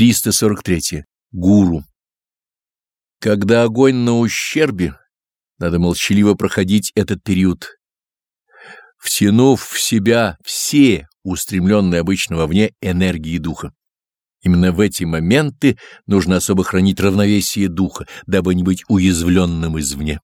343. Гуру. Когда огонь на ущербе, надо молчаливо проходить этот период. Втянув в себя все устремленные обычно вовне энергии духа. Именно в эти моменты нужно особо хранить равновесие духа, дабы не быть уязвленным извне.